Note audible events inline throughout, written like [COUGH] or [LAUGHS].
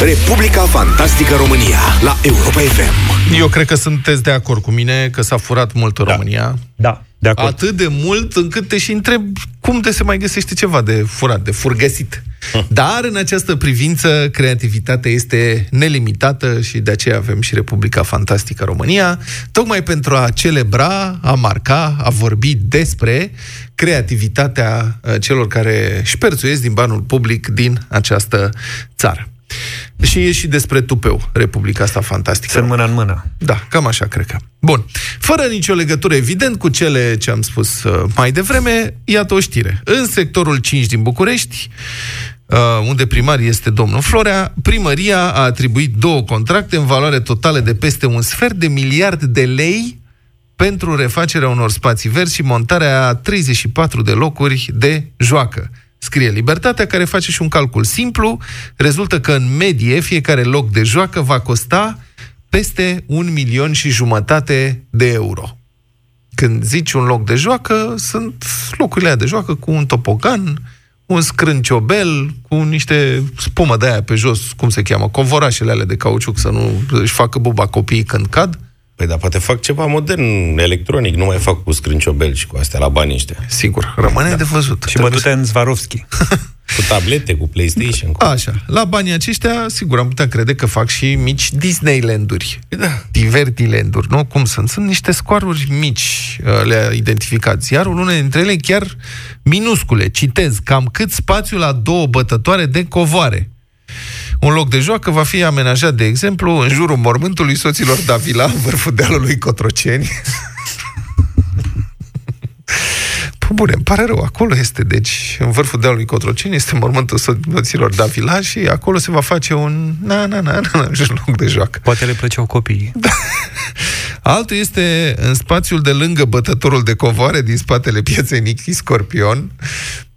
Republica Fantastică România la Europa FM. Eu cred că sunteți de acord cu mine că s-a furat mult în Da. România. Da, de acord. Atât de mult încât te și întreb cum de se mai găsește ceva de furat, de furgăsit. Dar în această privință creativitatea este nelimitată și de aceea avem și Republica Fantastică România, tocmai pentru a celebra, a marca, a vorbi despre creativitatea uh, celor care șperțuiesc din banul public din această țară. Și e și despre tupeu, Republica asta fantastică. Sunt mână în mână. Da, cam așa cred că. Bun. Fără nicio legătură, evident, cu cele ce am spus uh, mai devreme, iată o știre. În sectorul 5 din București, uh, unde primar este domnul Florea, primăria a atribuit două contracte în valoare totală de peste un sfert de miliard de lei pentru refacerea unor spații verzi și montarea a 34 de locuri de joacă. Scrie Libertatea, care face și un calcul simplu. Rezultă că, în medie, fiecare loc de joacă va costa peste un milion și jumătate de euro. Când zici un loc de joacă, sunt locurile alea de joacă cu un topogan, un scrânciobel, cu niște spumă de aia pe jos, cum se cheamă, covorașele alea de cauciuc, să nu își facă buba copiii când cad. Păi da, poate fac ceva modern, electronic, nu mai fac cu scrânciobel și cu astea la bani ăștia. Sigur, rămâne da. de văzut. Și bătute în Zvarovski. [LAUGHS] Cu tablete, cu PlayStation. Cu... Așa, la banii aceștia, sigur, am putea crede că fac și mici Disneyland-uri. Da. Divertiland-uri, nu? Cum sunt? Sunt niște scoaruri mici, uh, le-a identificat ziarul, unele dintre ele chiar minuscule. Citez, cam cât spațiu la două bătătoare de covoare. Un loc de joacă va fi amenajat, de exemplu, în jurul mormântului soților Davila, în vârful dealului Cotroceni. [LAUGHS] Păi bune, îmi pare rău, acolo este, deci, în vârful dealului Cotroceni este mormântul soților Davila și acolo se va face un na, na, na, na, na [LAUGHS] loc de joacă. Poate le plăceau copiii. Altul este în spațiul de lângă bătătorul de covoare din spatele pieței Nichi Scorpion,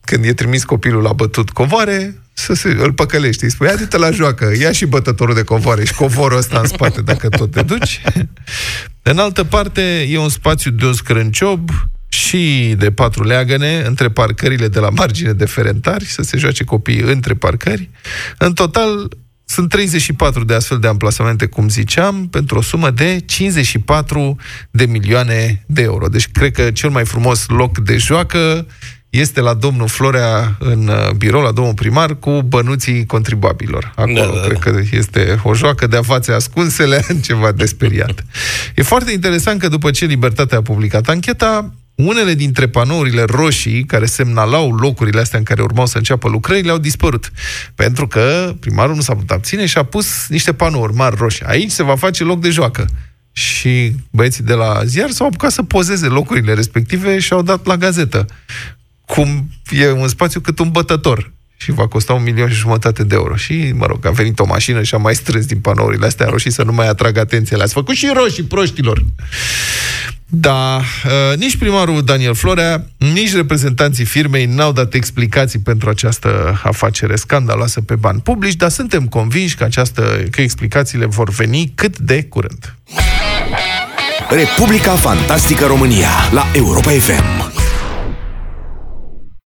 când e trimis copilul la bătut covoare, să se, îl păcălește, îi spune, ia du la joacă, ia și bătătorul de covoare și covorul ăsta în spate, dacă tot te duci. În altă parte, e un spațiu de un scrânciob și de patru leagăne între parcările de la margine de ferentari, să se joace copiii între parcări. În total, sunt 34 de astfel de amplasamente, cum ziceam, pentru o sumă de 54 de milioane de euro. Deci, cred că cel mai frumos loc de joacă este la domnul Florea în uh, birou, la domnul primar, cu bănuții contribuabilor. Acolo Da, da, cred că este o joacă de afațe ascunsele, [LAUGHS] ceva de speriat. E foarte interesant că după ce Libertatea a publicat ancheta, unele dintre panourile roșii care semnalau locurile astea în care urmau să înceapă lucrările au dispărut. Pentru că primarul nu s-a putut abține și a pus niște panouri mari roșii. Aici se va face loc de joacă. Și băieții de la ziar s-au apucat să pozeze locurile respective și au dat la gazetă. Cum e un spațiu cât un bătător și va costa un milion și jumătate de euro. Și, mă rog, a venit o mașină și a mai strâns din panourile astea roșii să nu mai atragă atenție. Le-ați făcut și roșii proștilor. Da, uh, nici primarul Daniel Florea, nici reprezentanții firmei n-au dat explicații pentru această afacere scandaloasă pe bani publici, dar suntem convinși că, această, că explicațiile vor veni cât de curând. Republica Fantastică România la Europa FM.